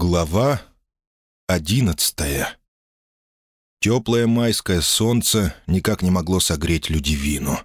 Глава одиннадцатая Теплое майское солнце никак не могло согреть Людивину.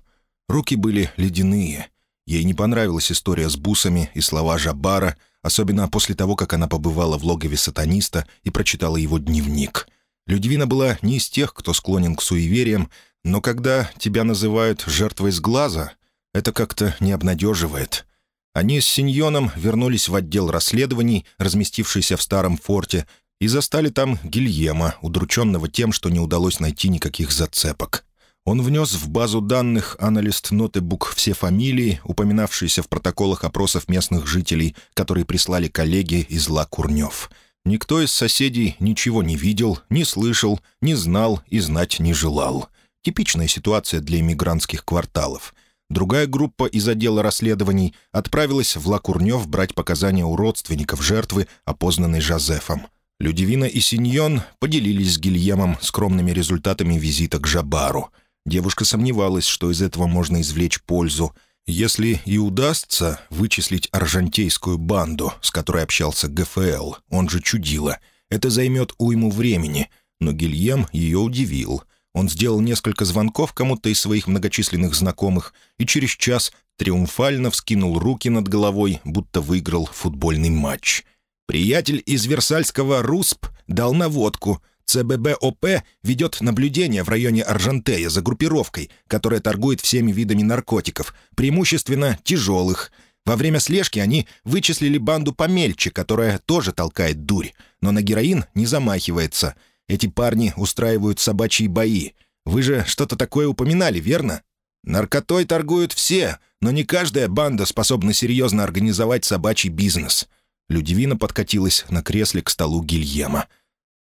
Руки были ледяные. Ей не понравилась история с бусами и слова Жабара, особенно после того, как она побывала в логове сатаниста и прочитала его дневник. Людивина была не из тех, кто склонен к суевериям, но когда тебя называют «жертвой с глаза», это как-то не обнадеживает. Они с Синьоном вернулись в отдел расследований, разместившийся в старом форте, и застали там Гильема, удрученного тем, что не удалось найти никаких зацепок. Он внес в базу данных аналист нотебук все фамилии, упоминавшиеся в протоколах опросов местных жителей, которые прислали коллеги из Ла Курнев. Никто из соседей ничего не видел, не слышал, не знал и знать не желал. Типичная ситуация для иммигрантских кварталов. Другая группа из отдела расследований отправилась в Лакурнев брать показания у родственников жертвы, опознанной Жозефом. Людивина и Синьон поделились с Гильемом скромными результатами визита к Жабару. Девушка сомневалась, что из этого можно извлечь пользу. Если и удастся вычислить аржантейскую банду, с которой общался ГФЛ, он же чудило, это займет уйму времени. Но Гильем ее удивил — он сделал несколько звонков кому-то из своих многочисленных знакомых и через час триумфально вскинул руки над головой, будто выиграл футбольный матч. Приятель из Версальского РУСП дал наводку. ЦББОП ведет наблюдение в районе Аржантея за группировкой, которая торгует всеми видами наркотиков, преимущественно тяжелых. Во время слежки они вычислили банду помельче, которая тоже толкает дурь, но на героин не замахивается — эти парни устраивают собачьи бои. Вы же что-то такое упоминали, верно? Наркотой торгуют все, но не каждая банда способна серьезно организовать собачий бизнес». Людивина подкатилась на кресле к столу Гильема.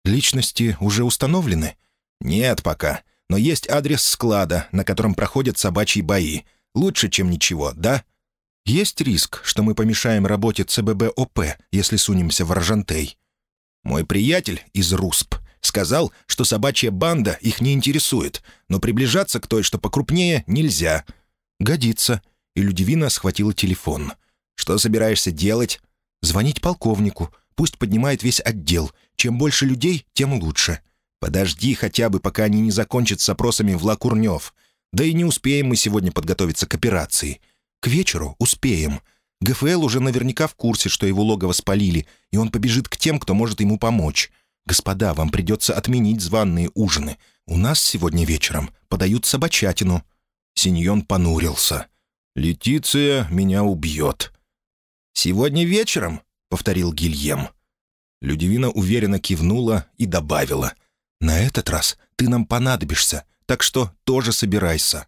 «Личности уже установлены?» «Нет пока, но есть адрес склада, на котором проходят собачьи бои. Лучше, чем ничего, да?» «Есть риск, что мы помешаем работе ЦББОП, если сунемся в Рожантей?» «Мой приятель из РУСП Сказал, что собачья банда их не интересует, но приближаться к той, что покрупнее, нельзя. «Годится». И Людивина схватила телефон. «Что собираешься делать?» «Звонить полковнику. Пусть поднимает весь отдел. Чем больше людей, тем лучше». «Подожди хотя бы, пока они не закончат с опросами в Лакурнев. Да и не успеем мы сегодня подготовиться к операции. К вечеру успеем. ГФЛ уже наверняка в курсе, что его логово спалили, и он побежит к тем, кто может ему помочь. «Господа, вам придется отменить званные ужины. У нас сегодня вечером подают собачатину». Синьон понурился. «Летиция меня убьет». «Сегодня вечером?» — повторил Гильем. Людивина уверенно кивнула и добавила. «На этот раз ты нам понадобишься, так что тоже собирайся».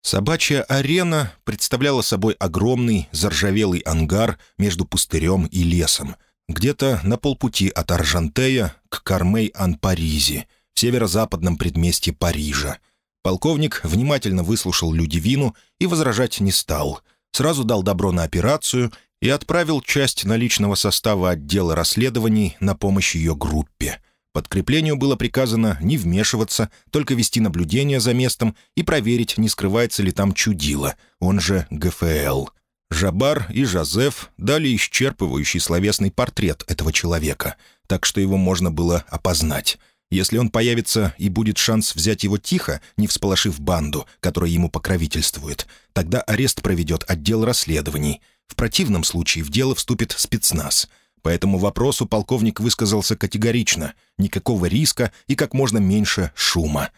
Собачья арена представляла собой огромный заржавелый ангар между пустырем и лесом — где-то на полпути от Аржантея к Кармей-Ан-Паризи, в северо-западном предместье Парижа. Полковник внимательно выслушал Людивину и возражать не стал. Сразу дал добро на операцию и отправил часть наличного состава отдела расследований на помощь ее группе. Подкреплению было приказано не вмешиваться, только вести наблюдение за местом и проверить, не скрывается ли там чудило, он же ГФЛ — Жабар и Жозеф дали исчерпывающий словесный портрет этого человека, так что его можно было опознать. Если он появится и будет шанс взять его тихо, не всполошив банду, которая ему покровительствует, тогда арест проведет отдел расследований. В противном случае в дело вступит спецназ. По этому вопросу полковник высказался категорично. Никакого риска и как можно меньше шума.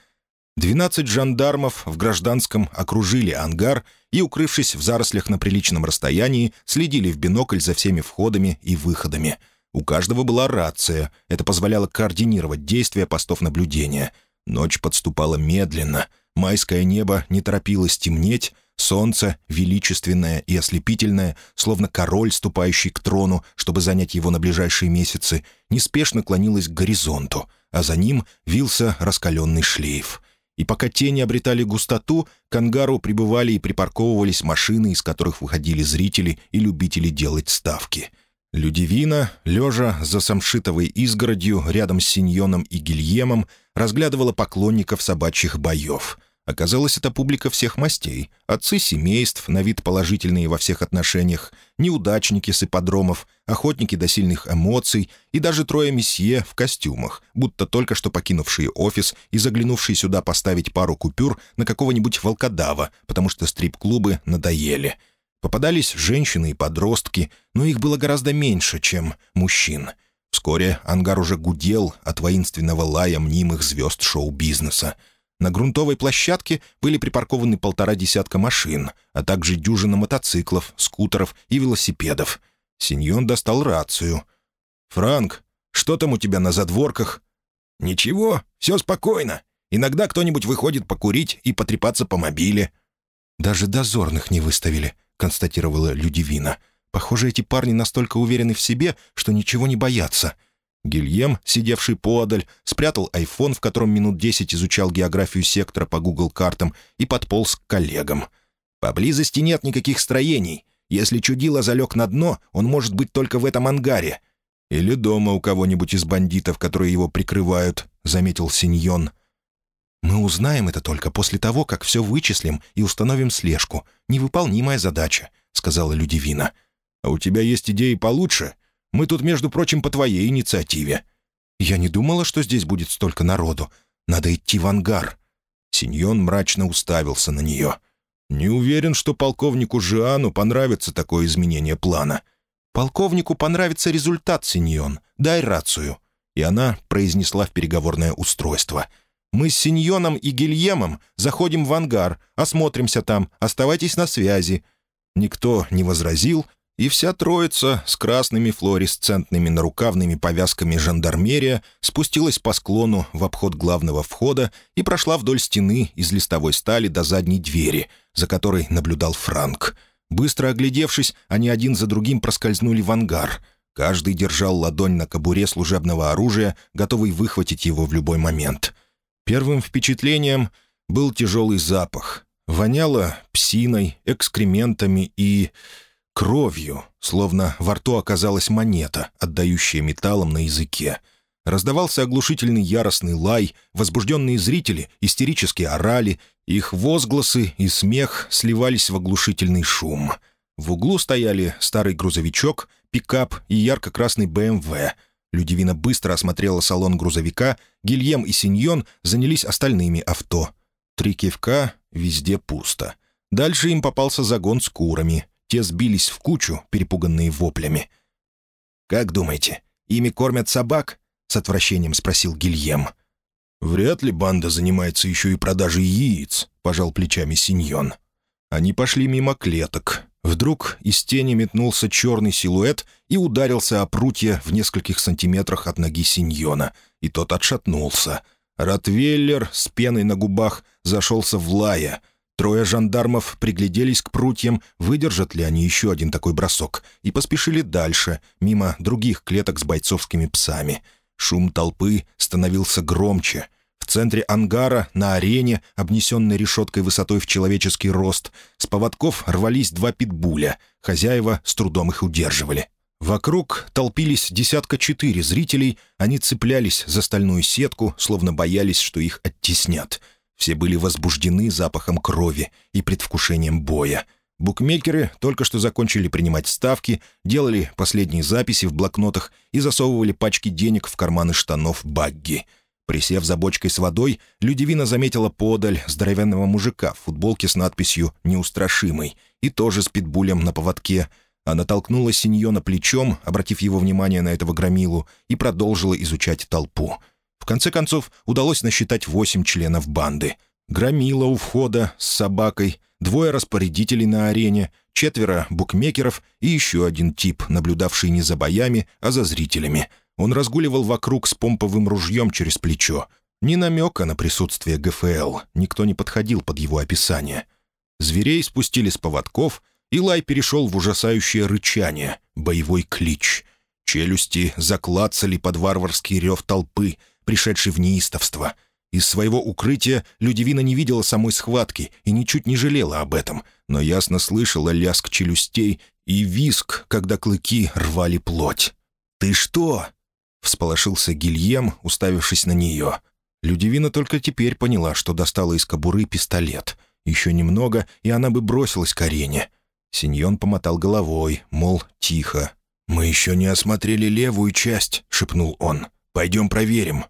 Двенадцать жандармов в гражданском окружили ангар и, укрывшись в зарослях на приличном расстоянии, следили в бинокль за всеми входами и выходами. У каждого была рация, это позволяло координировать действия постов наблюдения. Ночь подступала медленно, майское небо не торопилось темнеть, солнце, величественное и ослепительное, словно король, ступающий к трону, чтобы занять его на ближайшие месяцы, неспешно клонилось к горизонту, а за ним вился раскаленный шлейф — и пока тени обретали густоту, к ангару прибывали и припарковывались машины, из которых выходили зрители и любители делать ставки. Людивина, лежа за самшитовой изгородью рядом с Синьоном и Гильемом, разглядывала поклонников собачьих боев. Оказалось, это публика всех мастей. Отцы семейств, на вид положительные во всех отношениях, неудачники с ипподромов, охотники до сильных эмоций и даже трое месье в костюмах, будто только что покинувшие офис и заглянувшие сюда поставить пару купюр на какого-нибудь волкодава, потому что стрип-клубы надоели. Попадались женщины и подростки, но их было гораздо меньше, чем мужчин. Вскоре ангар уже гудел от воинственного лая мнимых звезд шоу-бизнеса — на грунтовой площадке были припаркованы полтора десятка машин, а также дюжина мотоциклов, скутеров и велосипедов. Синьон достал рацию. «Франк, что там у тебя на задворках?» «Ничего, все спокойно. Иногда кто-нибудь выходит покурить и потрепаться по мобиле». «Даже дозорных не выставили», — констатировала Людивина. «Похоже, эти парни настолько уверены в себе, что ничего не боятся. Гильем, сидевший поодаль, спрятал айфон, в котором минут десять изучал географию сектора по Google-картам, и подполз к коллегам. «Поблизости нет никаких строений. Если чудило залег на дно, он может быть только в этом ангаре». «Или дома у кого-нибудь из бандитов, которые его прикрывают», — заметил Синьон. «Мы узнаем это только после того, как все вычислим и установим слежку. Невыполнимая задача», — сказала Людивина. «А у тебя есть идеи получше?» Мы тут, между прочим, по твоей инициативе». «Я не думала, что здесь будет столько народу. Надо идти в ангар». Синьон мрачно уставился на нее. «Не уверен, что полковнику Жиану понравится такое изменение плана». «Полковнику понравится результат, Синьон. Дай рацию». И она произнесла в переговорное устройство. «Мы с Синьоном и Гильемом заходим в ангар, осмотримся там, оставайтесь на связи». Никто не возразил, и вся троица с красными флуоресцентными нарукавными повязками жандармерия спустилась по склону в обход главного входа и прошла вдоль стены из листовой стали до задней двери, за которой наблюдал Франк. Быстро оглядевшись, они один за другим проскользнули в ангар. Каждый держал ладонь на кобуре служебного оружия, готовый выхватить его в любой момент. Первым впечатлением был тяжелый запах. Воняло псиной, экскрементами и кровью, словно во рту оказалась монета, отдающая металлом на языке. Раздавался оглушительный яростный лай, возбужденные зрители истерически орали, их возгласы и смех сливались в оглушительный шум. В углу стояли старый грузовичок, пикап и ярко-красный БМВ. Людивина быстро осмотрела салон грузовика, Гильем и Синьон занялись остальными авто. Три кивка, везде пусто. Дальше им попался загон с курами — те сбились в кучу, перепуганные воплями. «Как думаете, ими кормят собак?» — с отвращением спросил Гильем. «Вряд ли банда занимается еще и продажей яиц», — пожал плечами Синьон. Они пошли мимо клеток. Вдруг из тени метнулся черный силуэт и ударился о прутья в нескольких сантиметрах от ноги Синьона, и тот отшатнулся. Ротвейлер с пеной на губах зашелся в лая — Трое жандармов пригляделись к прутьям, выдержат ли они еще один такой бросок, и поспешили дальше, мимо других клеток с бойцовскими псами. Шум толпы становился громче. В центре ангара, на арене, обнесенной решеткой высотой в человеческий рост, с поводков рвались два питбуля. Хозяева с трудом их удерживали. Вокруг толпились десятка четыре зрителей, они цеплялись за стальную сетку, словно боялись, что их оттеснят — все были возбуждены запахом крови и предвкушением боя. Букмекеры только что закончили принимать ставки, делали последние записи в блокнотах и засовывали пачки денег в карманы штанов Багги. Присев за бочкой с водой, Людивина заметила подаль здоровенного мужика в футболке с надписью «Неустрашимый» и тоже с питбулем на поводке. Она толкнула Синьона плечом, обратив его внимание на этого громилу, и продолжила изучать толпу — в конце концов, удалось насчитать восемь членов банды. Громила у входа с собакой, двое распорядителей на арене, четверо букмекеров и еще один тип, наблюдавший не за боями, а за зрителями. Он разгуливал вокруг с помповым ружьем через плечо. Ни намека на присутствие ГФЛ, никто не подходил под его описание. Зверей спустили с поводков, и лай перешел в ужасающее рычание, боевой клич. Челюсти заклацали под варварский рев толпы — пришедший в неистовство. Из своего укрытия Людивина не видела самой схватки и ничуть не жалела об этом, но ясно слышала лязг челюстей и виск, когда клыки рвали плоть. «Ты что?» — всполошился Гильем, уставившись на нее. Людивина только теперь поняла, что достала из кобуры пистолет. Еще немного, и она бы бросилась к арене. Синьон помотал головой, мол, тихо. «Мы еще не осмотрели левую часть», — шепнул он. «Пойдем проверим».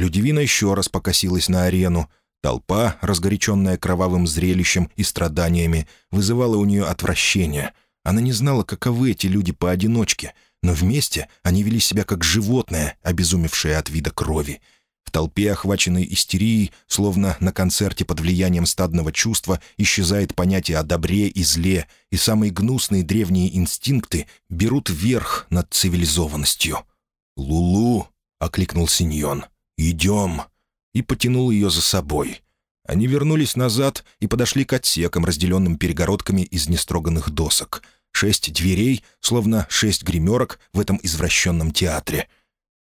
Людивина еще раз покосилась на арену. Толпа, разгоряченная кровавым зрелищем и страданиями, вызывала у нее отвращение. Она не знала, каковы эти люди поодиночке, но вместе они вели себя как животное, обезумевшее от вида крови. В толпе, охваченной истерией, словно на концерте под влиянием стадного чувства, исчезает понятие о добре и зле, и самые гнусные древние инстинкты берут верх над цивилизованностью. «Лулу!» — окликнул Синьон. «Идем!» и потянул ее за собой. Они вернулись назад и подошли к отсекам, разделенным перегородками из нестроганных досок. Шесть дверей, словно шесть гримерок в этом извращенном театре.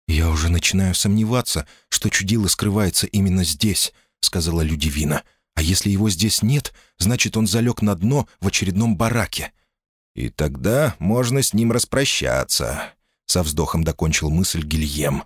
«Я уже начинаю сомневаться, что чудило скрывается именно здесь», — сказала Людивина. «А если его здесь нет, значит, он залег на дно в очередном бараке». «И тогда можно с ним распрощаться», — со вздохом докончил мысль Гильем.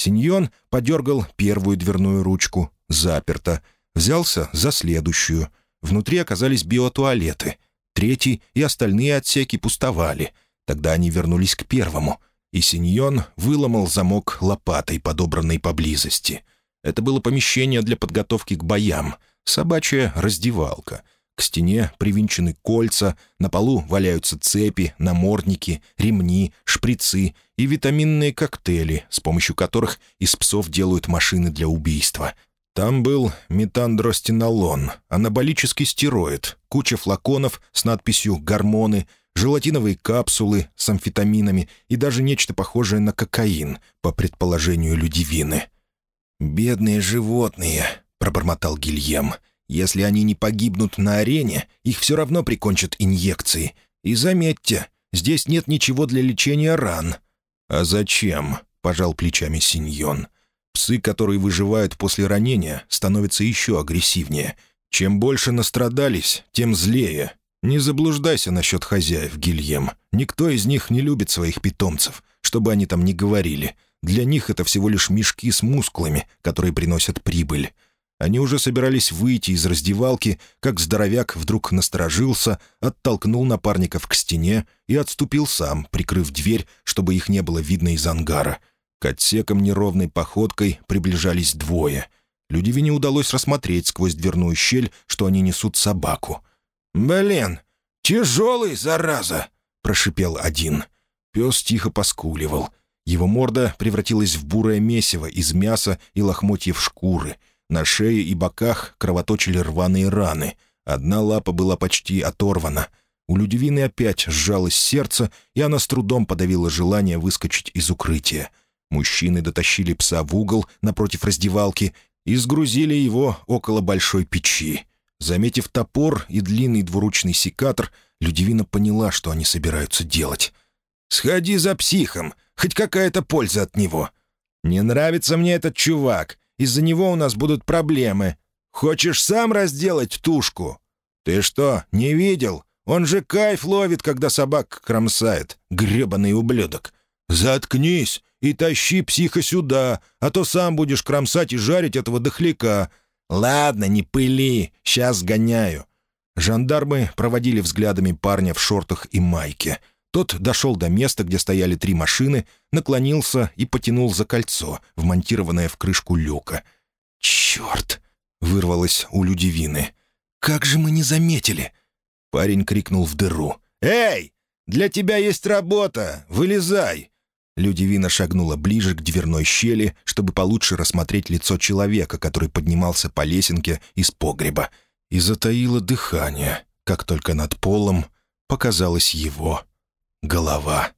Синьон подергал первую дверную ручку. Заперто. Взялся за следующую. Внутри оказались биотуалеты. Третий и остальные отсеки пустовали. Тогда они вернулись к первому. И Синьон выломал замок лопатой, подобранной поблизости. Это было помещение для подготовки к боям. Собачья раздевалка — к стене привинчены кольца, на полу валяются цепи, намордники, ремни, шприцы и витаминные коктейли, с помощью которых из псов делают машины для убийства. Там был метандростенолон, анаболический стероид, куча флаконов с надписью «Гормоны», желатиновые капсулы с амфетаминами и даже нечто похожее на кокаин, по предположению Людивины. «Бедные животные», — пробормотал Гильем, — если они не погибнут на арене, их все равно прикончат инъекции. И заметьте, здесь нет ничего для лечения ран». «А зачем?» — пожал плечами Синьон. «Псы, которые выживают после ранения, становятся еще агрессивнее. Чем больше настрадались, тем злее. Не заблуждайся насчет хозяев, Гильем. Никто из них не любит своих питомцев, чтобы они там не говорили. Для них это всего лишь мешки с мускулами, которые приносят прибыль. Они уже собирались выйти из раздевалки, как здоровяк вдруг насторожился, оттолкнул напарников к стене и отступил сам, прикрыв дверь, чтобы их не было видно из ангара. К отсекам неровной походкой приближались двое. Людивине удалось рассмотреть сквозь дверную щель, что они несут собаку. «Блин, тяжелый, зараза!» — прошипел один. Пес тихо поскуливал. Его морда превратилась в бурое месиво из мяса и лохмотьев шкуры — на шее и боках кровоточили рваные раны. Одна лапа была почти оторвана. У Людивины опять сжалось сердце, и она с трудом подавила желание выскочить из укрытия. Мужчины дотащили пса в угол напротив раздевалки и сгрузили его около большой печи. Заметив топор и длинный двуручный секатор, Людивина поняла, что они собираются делать. «Сходи за психом, хоть какая-то польза от него. Не нравится мне этот чувак. Из-за него у нас будут проблемы. Хочешь сам разделать тушку? Ты что, не видел? Он же кайф ловит, когда собак кромсает. Гребаный ублюдок. Заткнись и тащи психа сюда, а то сам будешь кромсать и жарить этого дохляка. Ладно, не пыли, сейчас гоняю. Жандармы проводили взглядами парня в шортах и майке. Тот дошел до места, где стояли три машины, наклонился и потянул за кольцо, вмонтированное в крышку люка. «Черт!» — вырвалось у Людивины. «Как же мы не заметили!» Парень крикнул в дыру. «Эй! Для тебя есть работа! Вылезай!» Людивина шагнула ближе к дверной щели, чтобы получше рассмотреть лицо человека, который поднимался по лесенке из погреба, и затаила дыхание, как только над полом показалось его голова.